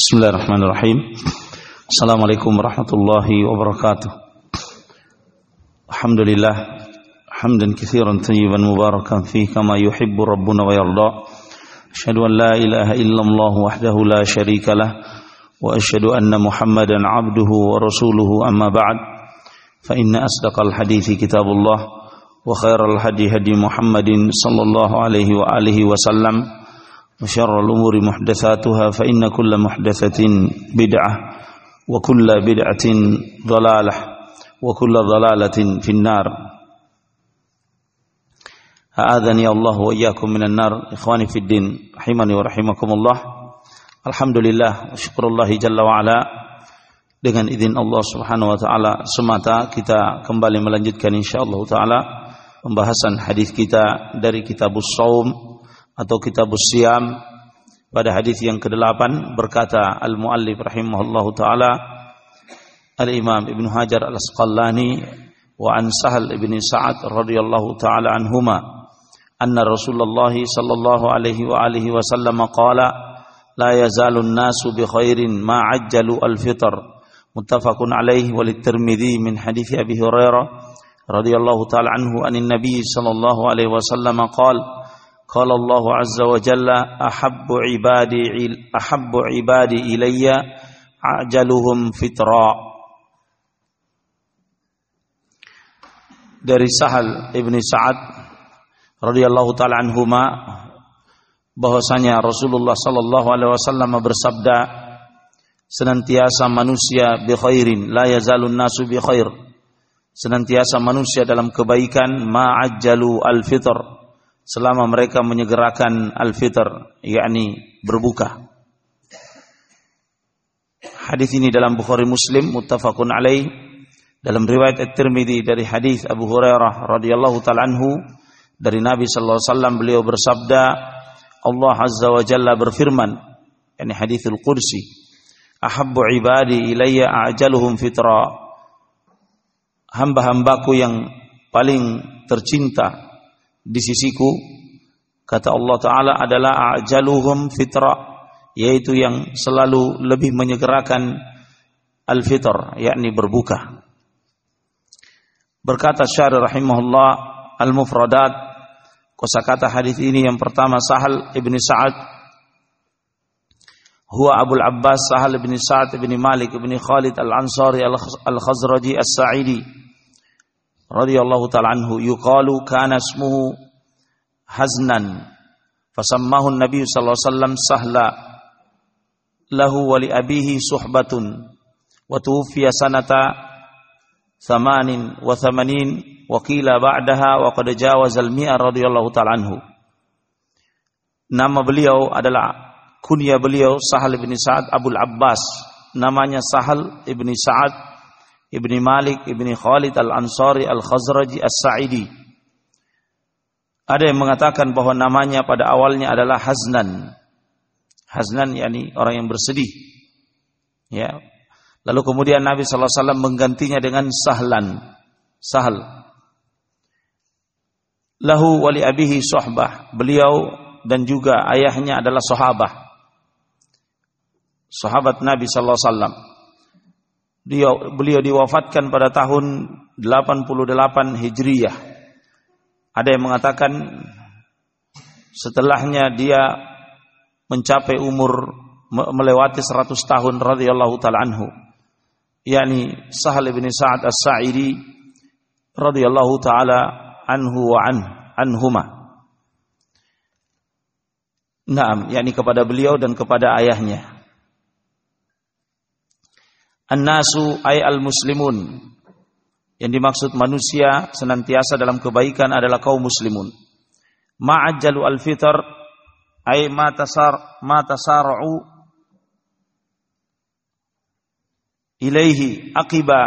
بسم الله الرحمن الرحيم السلام عليكم ورحمة الله وبركاته الحمد لله حمدا كثيرا طيبا مباركا فيه كما يحب ربنا ويرضى أشهد أن لا إله إلا الله وحده لا شريك له وأشهد أن محمدا عبده ورسوله أما بعد فإن أصدق الحديث كتاب الله وخير الهدي هدي محمد صلى الله عليه وآله وسلم وآله وشر الأمور محدثاتها فإن كل محدثة بدعة وكل بدعة ضلالة وكل ضلالة في النار أعاذني الله وإياكم من النار إخواني في الدين رحمني ورحمكم الله Alhamdulillah syukurullah jalla wa ala dengan izin Allah Subhanahu wa taala semata kita kembali melanjutkan insyaallah taala pembahasan hadis kita dari kitabus saum atau kitab siam. Pada hadis yang ke-8 berkata al-muallif rahimahullahu taala al-imam Ibn Hajar al-Asqalani wa an Sahal ibn Sa'ad radhiyallahu taala anhuma anna Rasulullah sallallahu alaihi wa alihi wasallam qala la yazalu an-nasu bi khairin ma ajjalu al-fitr muttafaqun alaihi wa lit-Tirmidzi min hadis Abi Hurairah radhiyallahu taala anhu anin nabi sallallahu alaihi wasallam qala Qala Allah Azza wa Jalla ahabbu ibadi ahabbu ibadi ilayya ajaluhum fitra. Dari Sahal Ibni Sa'ad radhiyallahu taala anhuma bahwasanya Rasulullah sallallahu alaihi wasallam bersabda senantiasa manusia bi khairin la yazalun nasu bi khair senantiasa manusia dalam kebaikan ma'ajjalu al-fitr selama mereka menyegerakan al-fitr yakni berbuka. Hadis ini dalam Bukhari Muslim muttafaqun alaih. Dalam riwayat At-Tirmidzi dari hadis Abu Hurairah radhiyallahu taala anhu dari Nabi sallallahu alaihi wasallam beliau bersabda Allah Azza wa Jalla berfirman ini hadithul qudsi ahabbu ibadi ilayya ajaluhum fitra. Hamba-hambaku yang paling tercinta di sisiku kata Allah taala adalah ajaluhum fitra yaitu yang selalu lebih menyegerakan al-fitr yakni berbuka. Berkata syarih rahimahullah al-mufradat Kosakata hadis ini yang pertama Sahal ibni Sa'ad. Huwa Abu Abbas Sahal ibni Sa'ad ibni Malik ibni Khalid al-Ansari al-Khazraji as-Sa'idi radhiyallahu taala anhu yuqalu kana ismuhu haznan. Fasammahu Nabi sallallahu alaihi wasallam sahla lahu wa li abihi suhbatun. Wa tuwfiya sanata 88 wa qila ba'daha wa qad jawaza mi'a radhiyallahu taala anhu. Nama beliau adalah kunya beliau Sahal bin Sa'ad Abdul Abbas. Namanya Sahal ibni Sa'ad ibn Malik ibn Khalid al-Ansari al-Khazraji as-Sa'idi. Ada yang mengatakan bahwa namanya pada awalnya adalah Haznan. Haznan yakni orang yang bersedih. Ya, Lalu kemudian Nabi SAW menggantinya dengan sahlan. Sahal. Lahu wali abihi sohbah. Beliau dan juga ayahnya adalah sahabah. Sahabat Nabi SAW. Beliau, beliau diwafatkan pada tahun 88 Hijriyah. Ada yang mengatakan setelahnya dia mencapai umur melewati 100 tahun radhiyallahu taala anhu yakni Sahal bin Sa'ad As-Sa'idi radhiyallahu taala anhu wa an anhuma. Naam, yakni kepada beliau dan kepada ayahnya. An-nasu ay al-muslimun. Yang dimaksud manusia senantiasa dalam kebaikan adalah kaum muslimun. Ma'ajjalu al-fitr ay ma tasar ma tasara'u ilaihi akiba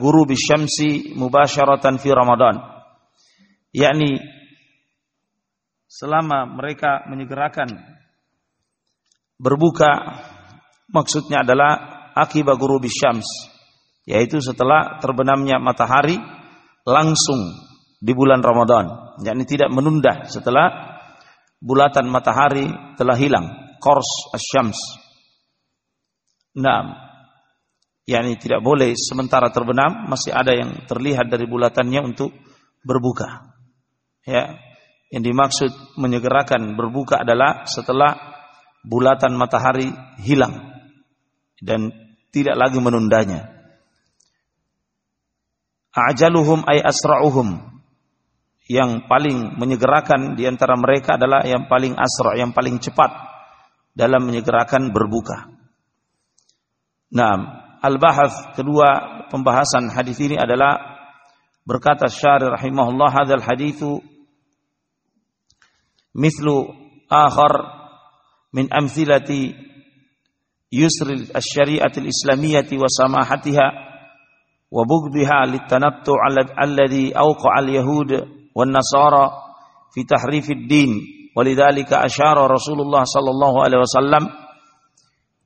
guru bisyamsi mubasharatan fi Ramadan. Yakni selama mereka menyegerakan berbuka maksudnya adalah akiba guru bisyams yaitu setelah terbenamnya matahari langsung di bulan Ramadan. Yakni tidak menunda setelah bulatan matahari telah hilang. Kors asyams Nah, yakni tidak boleh sementara terbenam masih ada yang terlihat dari bulatannya untuk berbuka. Ya, yang dimaksud menyegerakan berbuka adalah setelah bulatan matahari hilang. Dan tidak lagi menundanya. Ajaluhum ay asra'uhum. Yang paling menyegerakan di antara mereka adalah yang paling asra, yang paling cepat dalam menyegerakan berbuka. Nah, al-bahath kedua pembahasan hadis ini adalah berkata syari rahimahullah hadzal haditsu mithlu akhar min amthilati yusril asyariatil islamiyati wa samahatiha wa bughdiha litanattu alladhi awqa al-yahud wan nasara fi tahrifid din. Walidhalika asyara Rasulullah sallallahu alaihi wasallam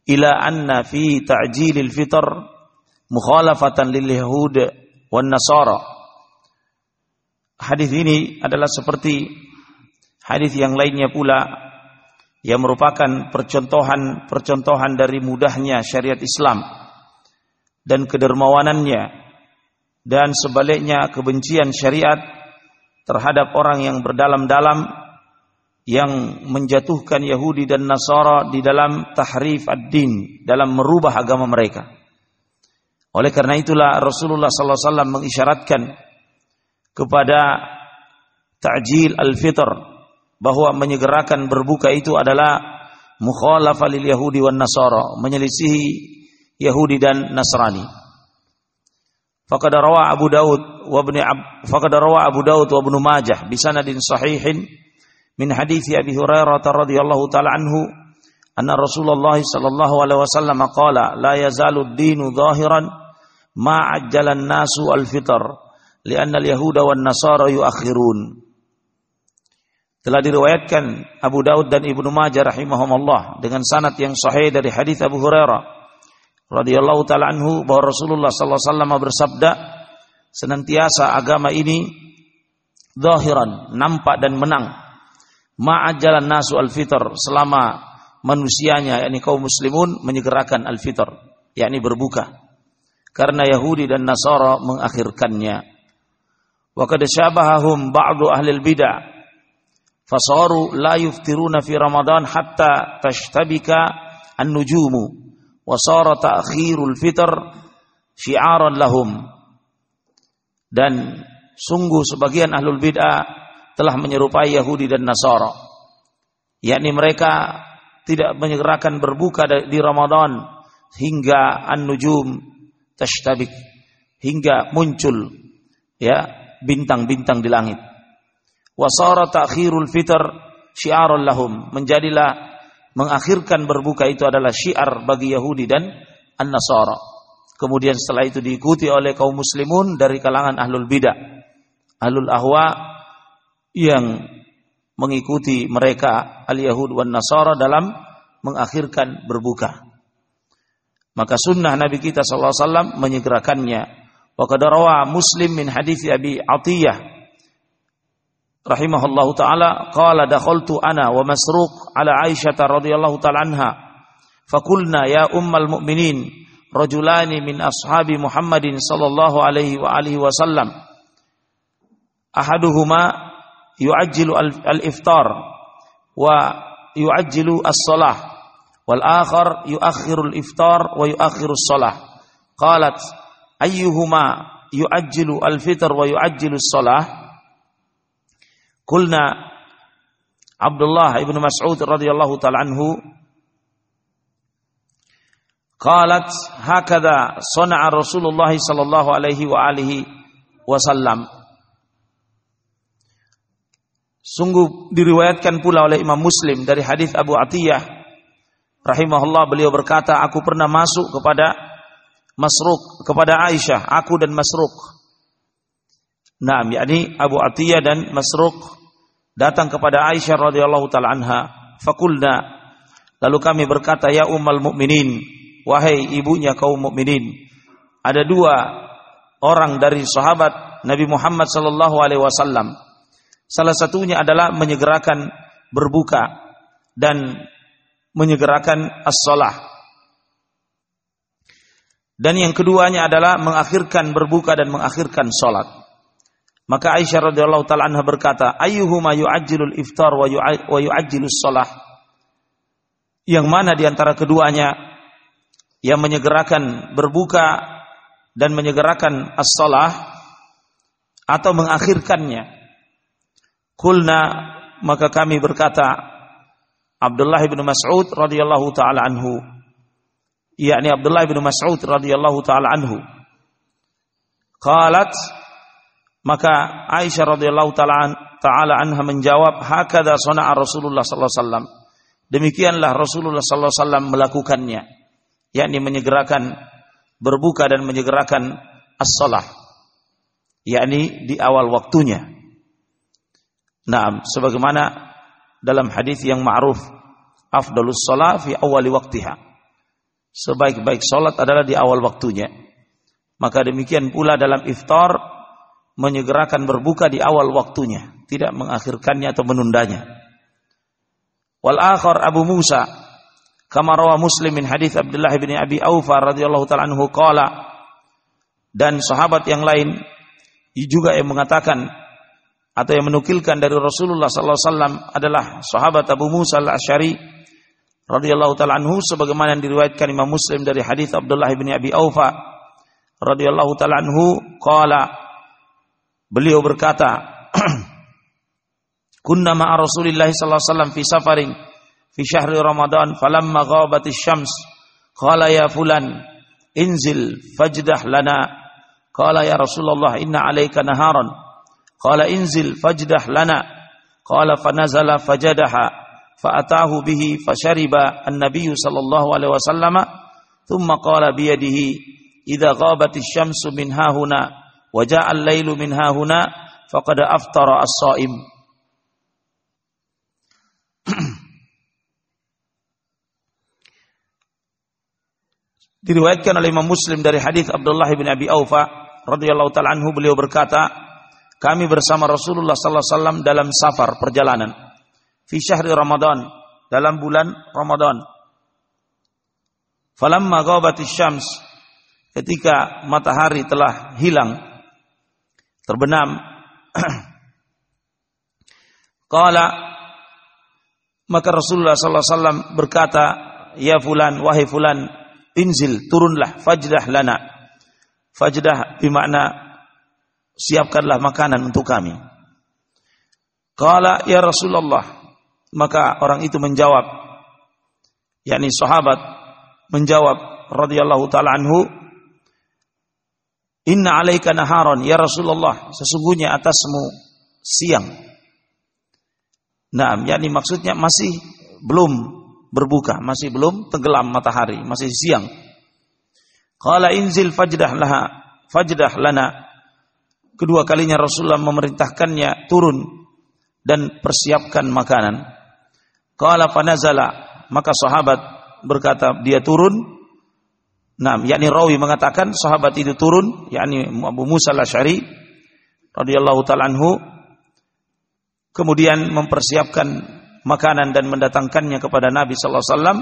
ila anna fi ta'jilil fitr mukhalafatan lil yahud wan nasara. Hadis ini adalah seperti hadis yang lainnya pula yang merupakan percontohan-percontohan dari mudahnya syariat Islam dan kedermawanannya dan sebaliknya kebencian syariat terhadap orang yang berdalam-dalam yang menjatuhkan Yahudi dan Nasara di dalam tahrif ad-din, dalam merubah agama mereka. Oleh karena itulah Rasulullah sallallahu alaihi wasallam mengisyaratkan kepada ta'jil al-fitr bahwa menyegerakan berbuka itu adalah mukhalafah lil Yahudi wan Nasara, menyelisihi Yahudi dan Nasrani. Faqad rawa Abu Daud wa Ibnu Faqad rawa Abu Daud wa Ibnu Majah bi sanadin sahihin min hadits Abi Hurairah radhiyallahu taala anhu anna Rasulullah sallallahu alaihi wasallam qala la yazalu ad-dinu zahiran ma ajjala an-nasu al-fitr li'anna al-yahuda wan nasara yuakhirun telah diriwayatkan Abu Daud dan Ibnu Majah rahimahumullah dengan sanad yang sahih dari hadis Abu Hurairah radhiyallahu taala anhu bahwa Rasulullah sallallahu alaihi wasallam bersabda senantiasa agama ini zahiran nampak dan menang. Ma'ajalan nasu al-fitr selama manusianya yakni kaum muslimun menyegerakan al-fitr yakni berbuka. Karena Yahudi dan Nasara mengakhirkannya. Wa qad syabahahum ba'du ahli al-bid'ah fasaru la yuftiruna fi ramadan hatta tashtabika an-nujumu wa sara ta'khirul fitr syi'aran lahum dan sungguh sebagian ahlul bid'ah telah menyerupai Yahudi dan Nasara. Yakni mereka tidak menyegerakan berbuka di Ramadan hingga an-nujum tashtabik hingga muncul ya bintang-bintang di langit. Wasara ta'khirul fitr syiaran lahum menjadilah mengakhirkan berbuka itu adalah syiar bagi Yahudi dan An-Nasara. Kemudian setelah itu diikuti oleh kaum muslimun dari kalangan ahlul bidah. Ahlul ahwa yang mengikuti mereka al-Yahud wan Nasara dalam mengakhirkan berbuka. Maka sunnah Nabi kita sallallahu alaihi wasallam menyegerakannya. Wa qad Muslim min hadis Abi Atiyah rahimahullahu taala qala dakhaltu ana wa Masruq ala Aisyah radhiyallahu taala anha fakulna ya ummal mu'minin rajulani min ashabi Muhammadin sallallahu alaihi wa alihi wasallam ahaduhuma yu'ajjilu al-iftar wa yu'ajjilu as-salah wal akhar yu'akhiru al-iftar wa yu'akhiru as-salah. Qalat ayyuhuma yu'ajjilu al-fitr wa yu'ajjilu as-salah qulna Abdullah ibn Mas'ud radhiyallahu taala anhu qalat hakadha sana'a Rasulullah sallallahu alaihi wa alihi wasallam Sungguh diriwayatkan pula oleh Imam Muslim dari hadis Abu Atiyah rahimahullah. Beliau berkata aku pernah masuk kepada Masruk kepada Aisyah aku dan Masruk Nah, yakni Abu Atiyah dan Masruk datang kepada Aisyah radhiyallahu taala anha fakulna lalu kami berkata ya ummal mukminin wahai ibunya kaum mukminin ada dua orang dari sahabat Nabi Muhammad sallallahu alaihi wasallam Salah satunya adalah menyegerakan berbuka dan menyegerakan as-salah. Dan yang keduanya adalah mengakhirkan berbuka dan mengakhirkan sholat. Maka Aisyah radhiyallahu taala anha berkata, "Ayyuhuma yu'ajjilul iftar wa yu'ajjilus shalah?" Yang mana di antara keduanya yang menyegerakan berbuka dan menyegerakan as-shalah atau mengakhirkannya? Kulna maka kami berkata Abdullah bin Mas'ud radhiyallahu taala anhu yakni Abdullah bin Mas'ud radhiyallahu taala anhu. Qalat maka Aisyah radhiyallahu taala anha menjawab hakadha sana'a Rasulullah sallallahu alaihi wasallam. Demikianlah Rasulullah sallallahu alaihi wasallam melakukannya, yakni menyegerakan berbuka dan menyegerakan as-salah. Yakni di awal waktunya. Nah, sebagaimana dalam hadis yang ma'ruf, afdalus shalah fi awali waktiha sebaik-baik sholat adalah di awal waktunya. Maka demikian pula dalam iftar menyegerakan berbuka di awal waktunya, tidak mengakhirkannya atau menundanya. Wal akhar Abu Musa kama rawa Muslim min hadis Abdullah bin Abi Aufa radhiyallahu taala anhu qala dan sahabat yang lain juga yang mengatakan atau yang menukilkan dari Rasulullah sallallahu alaihi wasallam adalah sahabat Abu Musa al-Asy'ari radhiyallahu taala anhu sebagaimana yang diriwayatkan Imam Muslim dari hadis Abdullah bin Abi Aufa radhiyallahu taala anhu qala Beliau berkata, "Kunna ma'a Rasulillah sallallahu alaihi wasallam fi safarin fi syahri Ramadan falamma ghabatis syams qala ya fulan inzil fajdah lana qala ya Rasulullah inna alayka naharan qala inzil fajdah lana qala fanazala fajadaha fa'atahu bihi fashariba an-nabiy sallallahu alaihi wasallam thumma qala bi yadihi idza ghabatis syamsu min hahuna Wajah ja'al lailu huna faqad aftara as saim. diriwayatkan oleh Imam Muslim dari hadis Abdullah bin Abi Aufa radhiyallahu taala anhu beliau berkata kami bersama Rasulullah sallallahu alaihi wasallam dalam safar perjalanan fi syahri Ramadan dalam bulan Ramadan falamma ghabatis syams ketika matahari telah hilang terbenam. Qala maka Rasulullah sallallahu alaihi wasallam berkata ya fulan wahai fulan inzil turunlah fajdah lana. Fajdah bermakna siapkanlah makanan untuk kami. Qala ya Rasulullah maka orang itu menjawab, yakni sahabat menjawab radhiyallahu taala anhu, "Inna 'alaika naharon ya Rasulullah, sesungguhnya atasmu siang." Nah, yakni maksudnya masih belum berbuka, masih belum tenggelam matahari, masih siang. Qala inzil fajdah laha, fajdah lana. Kedua kalinya Rasulullah memerintahkannya turun dan persiapkan makanan. Qala fanazala, maka sahabat berkata dia turun. Nah, yakni rawi mengatakan sahabat itu turun, yakni Abu Musa al-Asy'ari radhiyallahu taala anhu kemudian mempersiapkan makanan dan mendatangkannya kepada Nabi sallallahu alaihi wasallam.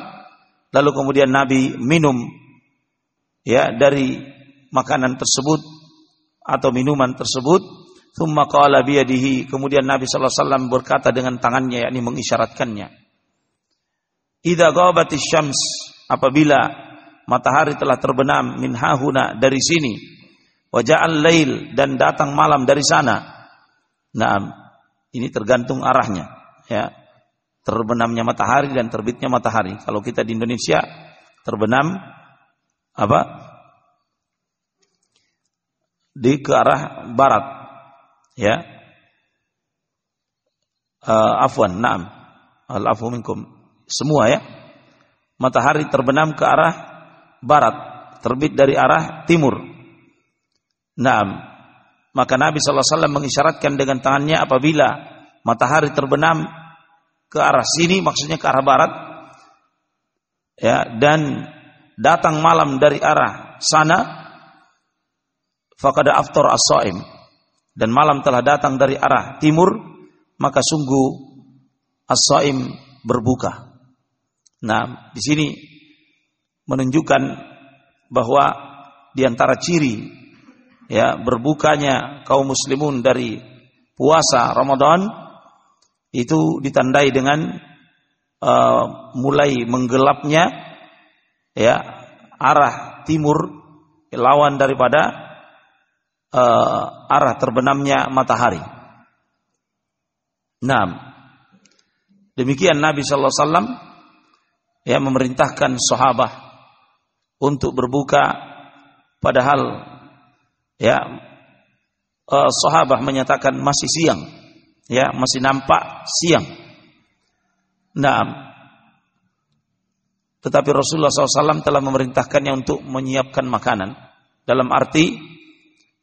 Lalu kemudian Nabi minum ya dari makanan tersebut atau minuman tersebut. Thumma qala biyadihi kemudian Nabi sallallahu alaihi wasallam berkata dengan tangannya yakni mengisyaratkannya. Idza ghabatis syams apabila matahari telah terbenam min hahuna dari sini waja'al lail dan datang malam dari sana. Nah, ini tergantung arahnya ya. Terbenamnya matahari dan terbitnya matahari. Kalau kita di Indonesia terbenam apa? Di ke arah barat. Ya. Uh, afwan, na'am. Al-afu minkum semua ya. Matahari terbenam ke arah barat, terbit dari arah timur. Nah, maka Nabi SAW mengisyaratkan dengan tangannya apabila matahari terbenam ke arah sini, maksudnya ke arah barat, ya, dan datang malam dari arah sana, fakada aftar as dan malam telah datang dari arah timur, maka sungguh as berbuka. Nah, di sini menunjukkan bahwa di antara ciri ya berbukanya kaum muslimun dari puasa Ramadan itu ditandai dengan uh, mulai menggelapnya ya arah timur lawan daripada uh, arah terbenamnya matahari. Nah, demikian Nabi Shallallahu Alaihi Wasallam ya memerintahkan sahabat untuk berbuka, padahal ya uh, sahabat menyatakan masih siang, ya masih nampak siang. Nah, tetapi Rasulullah SAW telah memerintahkannya untuk menyiapkan makanan. Dalam arti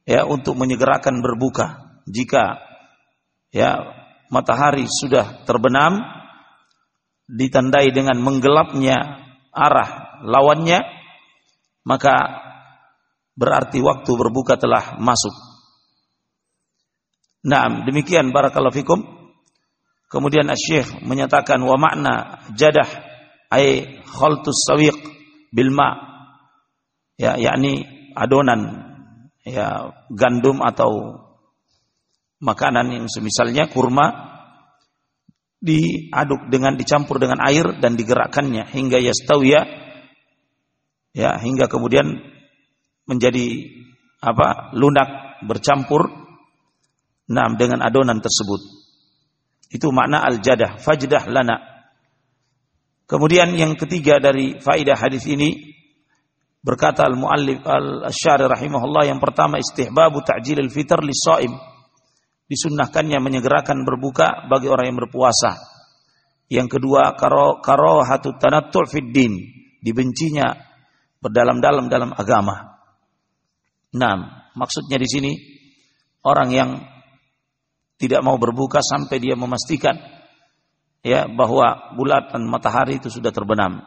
ya untuk menyegerakan berbuka. Jika ya matahari sudah terbenam ditandai dengan menggelapnya arah lawannya maka berarti waktu berbuka telah masuk. Nah, demikian barakallahu fikum. Kemudian Asy-Syaikh menyatakan wa makna jadah ay khaltus sawiq bil ma ya yakni adonan ya gandum atau makanan yang semisalnya kurma diaduk dengan dicampur dengan air dan digerakkannya hingga yastawiya ya hingga kemudian menjadi apa lunak bercampur nam dengan adonan tersebut itu makna al-jadah fajdah lana Kemudian yang ketiga dari faidah hadis ini berkata al-muallif al-syari rahimahullah yang pertama istihbabu ta'jilil fitr lis-shaim. Disunnahkannya menyegerakan berbuka bagi orang yang berpuasa. Yang kedua karo karahatu tanattu' fid din, dibencinya berdalam-dalam dalam agama. Nah, maksudnya di sini orang yang tidak mau berbuka sampai dia memastikan ya bahwa bulatan matahari itu sudah terbenam.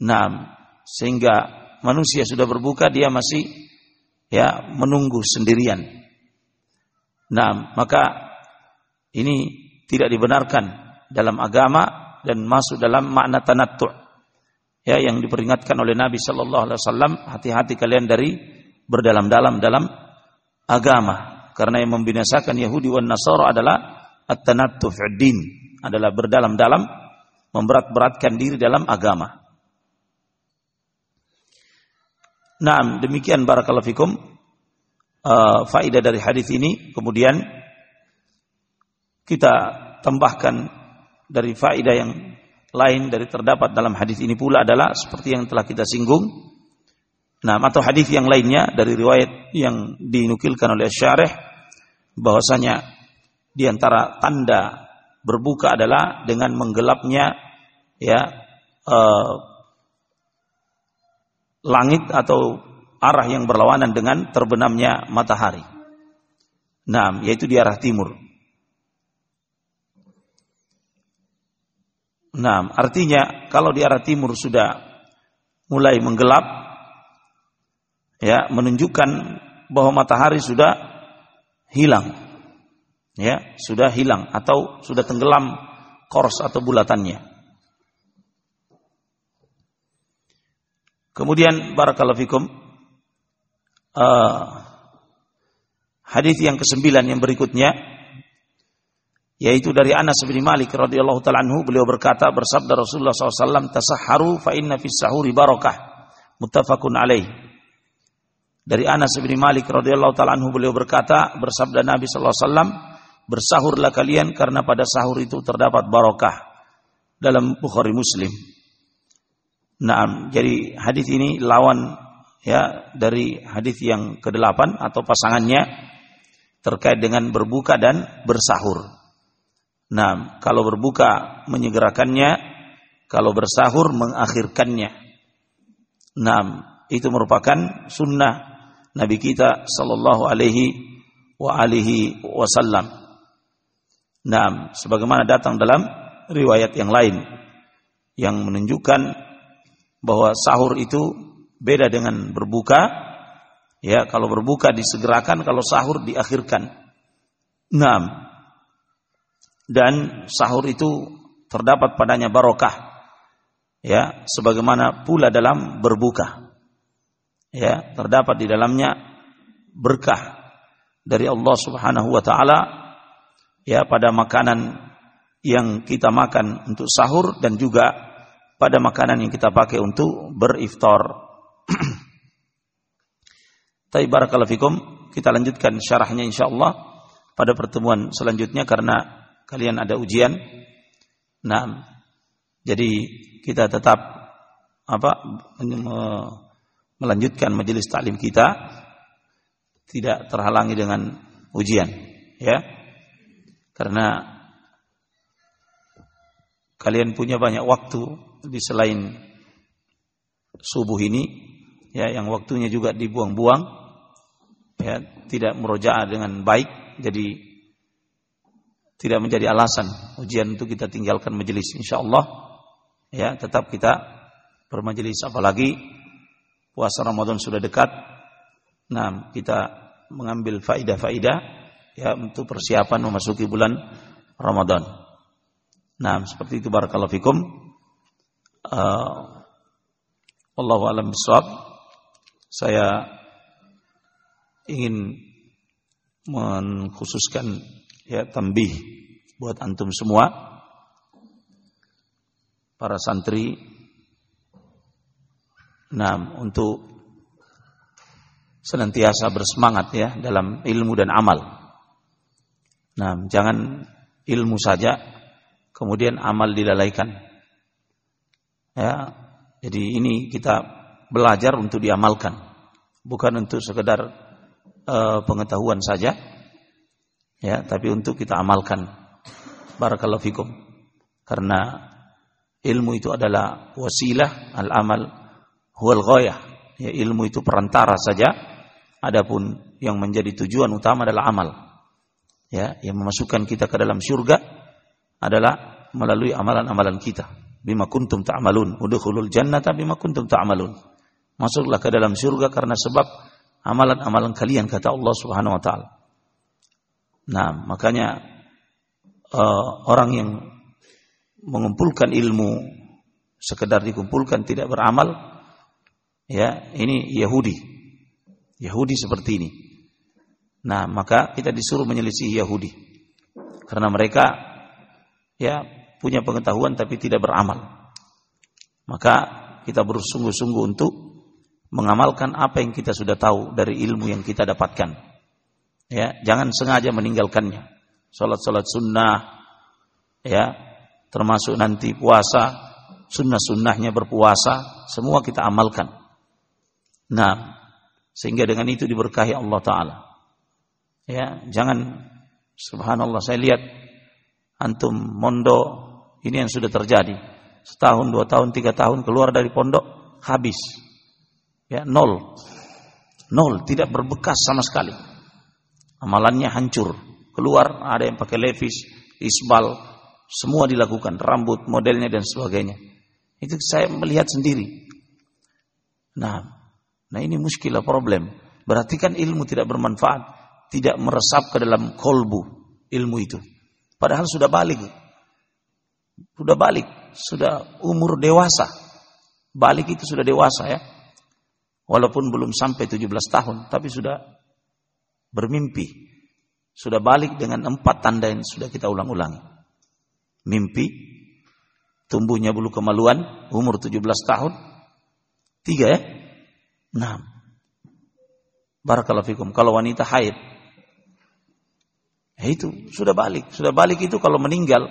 Nah, sehingga manusia sudah berbuka dia masih ya menunggu sendirian. Nah, maka ini tidak dibenarkan dalam agama dan masuk dalam makna tanattu. Ya, yang diperingatkan oleh Nabi Shallallahu Alaihi Wasallam, hati-hati kalian dari berdalam-dalam dalam agama, karena yang membinasakan Yahudi dan Nasara adalah at-tanattu din, adalah berdalam-dalam memberat-beratkan diri dalam agama. Nah, demikian barakallahu fikum uh, faedah dari hadis ini. Kemudian kita tambahkan dari faedah yang lain dari terdapat dalam hadis ini pula adalah seperti yang telah kita singgung. Nah, atau hadis yang lainnya dari riwayat yang dinukilkan oleh Syarih bahwasanya di antara tanda berbuka adalah dengan menggelapnya ya eh, langit atau arah yang berlawanan dengan terbenamnya matahari. Nah, yaitu di arah timur. Nah, artinya kalau di arah timur sudah mulai menggelap, ya menunjukkan bahwa matahari sudah hilang ya sudah hilang atau sudah tenggelam kors atau bulatannya. Kemudian barakallahu fikum uh, hadis yang kesembilan yang berikutnya yaitu dari Anas bin Malik radhiyallahu taala anhu beliau berkata bersabda Rasulullah SAW tasahharu fa inna fis sahuri barakah muttafaqun alaih dari Anas bin Malik radhiyallahu taala anhu beliau berkata bersabda Nabi wasallam bersahurlah kalian karena pada sahur itu terdapat barokah dalam Bukhari Muslim. Nah, jadi hadis ini lawan ya dari hadis yang kedelapan atau pasangannya terkait dengan berbuka dan bersahur. Nah, kalau berbuka menyegerakannya, kalau bersahur mengakhirkannya. Nah, itu merupakan sunnah Nabi kita Sallallahu Alaihi wasallam. Nah, sebagaimana datang dalam riwayat yang lain yang menunjukkan bahwa sahur itu beda dengan berbuka. Ya, kalau berbuka disegerakan, kalau sahur diakhirkan. Nah, dan sahur itu terdapat padanya barokah. Ya, sebagaimana pula dalam berbuka. ya terdapat di dalamnya berkah dari Allah Subhanahu wa taala ya pada makanan yang kita makan untuk sahur dan juga pada makanan yang kita pakai untuk beriftar. Tapi barakallahu fikum, kita lanjutkan syarahnya insyaallah pada pertemuan selanjutnya karena kalian ada ujian. Nah, jadi kita tetap apa melanjutkan majelis taklim kita tidak terhalangi dengan ujian, ya. Karena kalian punya banyak waktu di selain subuh ini, ya, yang waktunya juga dibuang-buang, ya, tidak merojaah dengan baik, jadi tidak menjadi alasan. Ujian untuk kita tinggalkan majelis insyaallah. Ya tetap kita bermajelis apalagi puasa Ramadan sudah dekat. Nah kita mengambil faidah-faidah ya untuk persiapan memasuki bulan Ramadan. Nah seperti itu barakallahu fikum. Uh, Allahu alam bisawab saya ingin mengkhususkan ya tambih buat antum semua para santri nah untuk senantiasa bersemangat ya dalam ilmu dan amal. Nah, jangan ilmu saja kemudian amal dilalaikan. Ya, jadi ini kita belajar untuk diamalkan, bukan untuk sekedar uh, pengetahuan saja. Ya, tapi untuk kita amalkan. Barakallahu fikum. Karena ilmu itu adalah wasilah, al-amal huwal ghayah. Ya, ilmu itu perantara saja. Adapun yang menjadi tujuan utama adalah amal. Ya, yang memasukkan kita ke dalam surga adalah melalui amalan-amalan kita. Bima kuntum ta'malun, udkhulul jannata bima kuntum ta'malun. Masuklah ke dalam surga karena sebab amalan-amalan kalian kata Allah Subhanahu wa taala. Nah, makanya uh, orang yang mengumpulkan ilmu sekedar dikumpulkan tidak beramal ya ini Yahudi. Yahudi seperti ini. Nah maka kita disuruh menyelisih Yahudi. Karena mereka ya punya pengetahuan tapi tidak beramal. Maka kita bersungguh-sungguh untuk mengamalkan apa yang kita sudah tahu dari ilmu yang kita dapatkan ya jangan sengaja meninggalkannya salat-salat sunnah ya termasuk nanti puasa, sunnah-sunnahnya berpuasa, semua kita amalkan. Nah, sehingga dengan itu diberkahi Allah Ta'ala. Ya, jangan, subhanallah, saya lihat antum mondo, ini yang sudah terjadi. Setahun, dua tahun, tiga tahun, keluar dari pondok, habis. Ya, nol. Nol, tidak berbekas sama sekali. Amalannya hancur. Keluar, ada yang pakai levis, isbal, semua dilakukan, rambut, modelnya dan sebagainya. Itu saya melihat sendiri. Nah, nah ini muskilah problem. Berarti kan ilmu tidak bermanfaat, tidak meresap ke dalam kolbu ilmu itu. Padahal sudah balik. Sudah balik, sudah umur dewasa. Balik itu sudah dewasa ya. Walaupun belum sampai 17 tahun, tapi sudah bermimpi. Sudah balik dengan empat tanda yang sudah kita ulang-ulangi mimpi, tumbuhnya bulu kemaluan, umur 17 tahun. Tiga ya? Nah. Barakallahu fikum. Kalau wanita haid, ya itu sudah balik. Sudah balik itu kalau meninggal,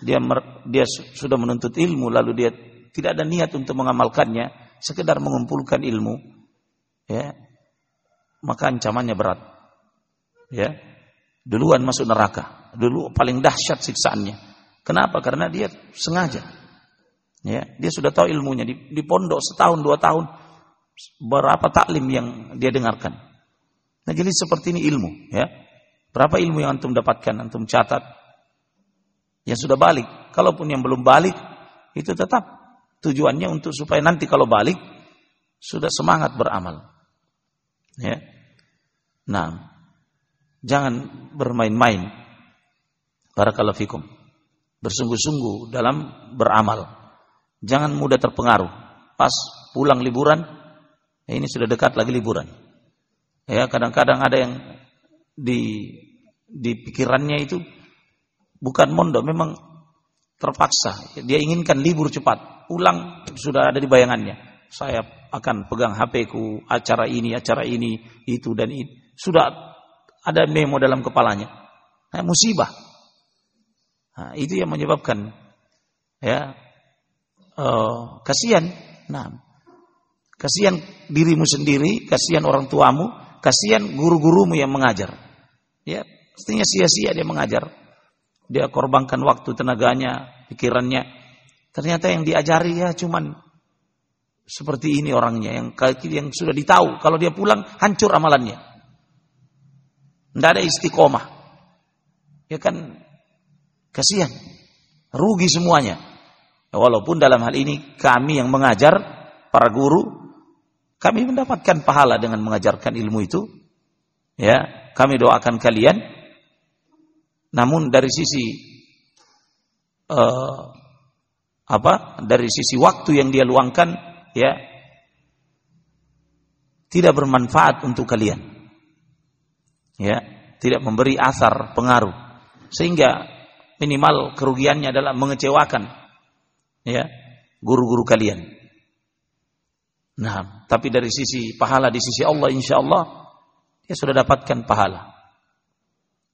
dia mer, dia sudah menuntut ilmu, lalu dia tidak ada niat untuk mengamalkannya, sekedar mengumpulkan ilmu, ya, maka ancamannya berat. Ya, duluan masuk neraka. Dulu paling dahsyat siksaannya. Kenapa? Karena dia sengaja. Ya, dia sudah tahu ilmunya di, di pondok setahun dua tahun berapa taklim yang dia dengarkan. Nah, jadi seperti ini ilmu, ya. Berapa ilmu yang antum dapatkan, antum catat. Yang sudah balik, kalaupun yang belum balik, itu tetap tujuannya untuk supaya nanti kalau balik sudah semangat beramal. Ya. Nah, jangan bermain-main. Barakallahu fikum bersungguh-sungguh dalam beramal. Jangan mudah terpengaruh. Pas pulang liburan, Ya, ini sudah dekat lagi liburan. Ya, kadang-kadang ada yang di di pikirannya itu bukan mondok, memang terpaksa. Dia inginkan libur cepat, pulang sudah ada di bayangannya. Saya akan pegang HP ku, acara ini, acara ini, itu dan ini. Sudah ada memo dalam kepalanya. Nah, musibah. Nah, itu yang menyebabkan ya uh, kasihan. Nah, kasihan dirimu sendiri, kasihan orang tuamu, kasihan guru-gurumu yang mengajar. Ya, pastinya sia-sia dia mengajar. Dia korbankan waktu, tenaganya, pikirannya. Ternyata yang diajari ya cuman seperti ini orangnya yang yang sudah ditahu kalau dia pulang hancur amalannya. Tidak ada istiqomah. Ya kan kasihan. Rugi semuanya. Walaupun dalam hal ini kami yang mengajar para guru kami mendapatkan pahala dengan mengajarkan ilmu itu. Ya, kami doakan kalian. Namun dari sisi uh, apa? Dari sisi waktu yang dia luangkan, ya, tidak bermanfaat untuk kalian. Ya, tidak memberi asar pengaruh. Sehingga minimal kerugiannya adalah mengecewakan ya guru-guru kalian. Nah, tapi dari sisi pahala di sisi Allah insya Allah dia sudah dapatkan pahala.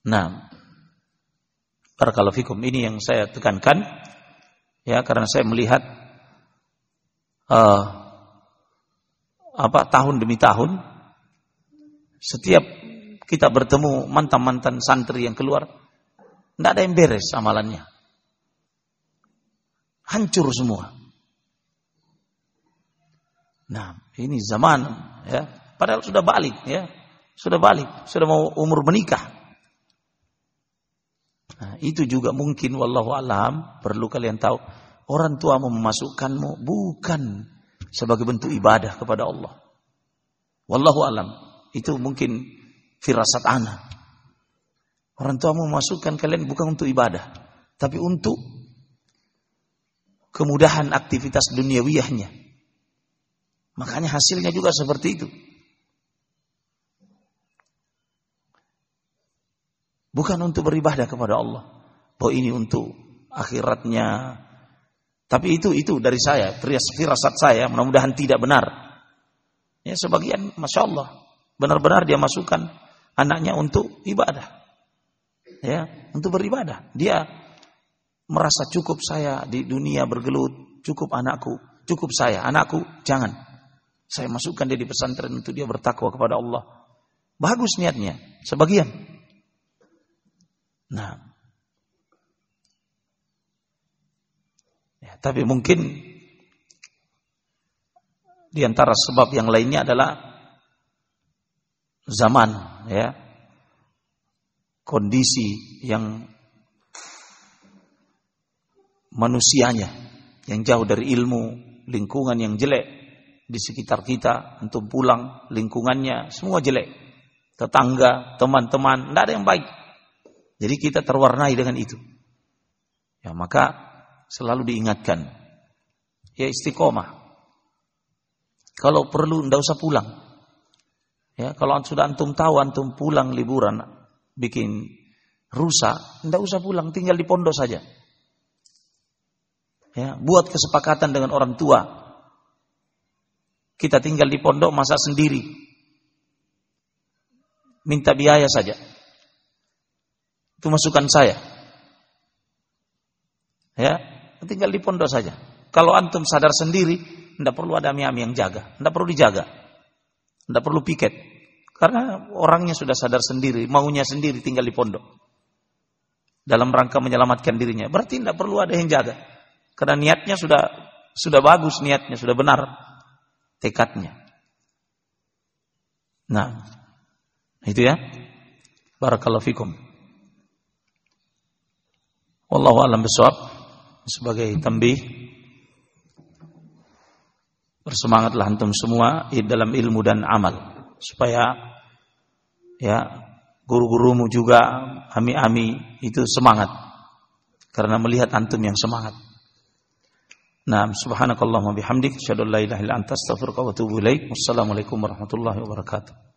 Nah, barakallahu fikum ini yang saya tekankan ya karena saya melihat uh, apa tahun demi tahun setiap kita bertemu mantan-mantan santri yang keluar tidak ada yang beres amalannya hancur semua Nah, ini zaman ya, padahal sudah balik ya. Sudah balik, sudah mau umur menikah. Nah, itu juga mungkin wallahu alam perlu kalian tahu orang tua memasukkanmu bukan sebagai bentuk ibadah kepada Allah. Wallahu alam. Itu mungkin firasat ana. Orang tua memasukkan kalian bukan untuk ibadah, tapi untuk kemudahan aktivitas duniawiyahnya. Makanya hasilnya juga seperti itu. Bukan untuk beribadah kepada Allah. Bahwa ini untuk akhiratnya. Tapi itu itu dari saya, firasat saya, mudah-mudahan tidak benar. Ya sebagian, masya Allah, benar-benar dia masukkan anaknya untuk ibadah. Ya, untuk beribadah. Dia merasa cukup saya di dunia bergelut, cukup anakku, cukup saya, anakku, jangan. Saya masukkan dia di pesantren untuk dia bertakwa kepada Allah. Bagus niatnya, sebagian. Nah, ya, tapi mungkin di antara sebab yang lainnya adalah zaman, ya, kondisi yang manusianya yang jauh dari ilmu, lingkungan yang jelek, di sekitar kita, untuk pulang, lingkungannya, semua jelek. Tetangga, teman-teman, tidak ada yang baik. Jadi kita terwarnai dengan itu. Ya, maka selalu diingatkan. Ya istiqomah. Kalau perlu tidak usah pulang. Ya, kalau sudah antum tahu antum pulang liburan bikin rusak, tidak usah pulang, tinggal di pondok saja. Ya, buat kesepakatan dengan orang tua, kita tinggal di pondok masa sendiri. Minta biaya saja. Itu masukan saya. Ya, tinggal di pondok saja. Kalau antum sadar sendiri, tidak perlu ada ami-ami yang jaga, tidak perlu dijaga, tidak perlu piket, karena orangnya sudah sadar sendiri, maunya sendiri tinggal di pondok. Dalam rangka menyelamatkan dirinya, berarti tidak perlu ada yang jaga, karena niatnya sudah sudah bagus, niatnya sudah benar tekadnya. Nah, itu ya. Barakallahu fikum. Wallahu alam bisawab sebagai tambih bersemangatlah antum semua dalam ilmu dan amal supaya ya guru-gurumu juga ami-ami itu semangat karena melihat antum yang semangat. Nah, subhanakallahumma bihamdik asyhadu an la ilaha illa anta astaghfiruka wa atubu ilaik. Wassalamualaikum warahmatullahi wabarakatuh.